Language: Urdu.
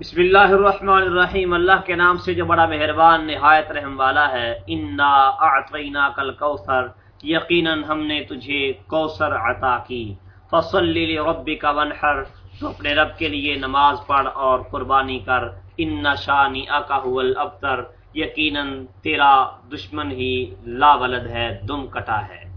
بسم اللہ الرحمن الرحیم۔ اللہ کے نام سے جو بڑا مہربان، نہایت رحم والا ہے۔ انا اعطینا کل کوثر یقیناً ہم نے تجھے کوثر عطا کی۔ فصل لربک ونحر تو اپنے رب کے لیے نماز پڑھ اور قربانی کر۔ ان شانی اکا ابتر یقیناً تیرا دشمن ہی لا ولد ہے، دم کٹا ہے۔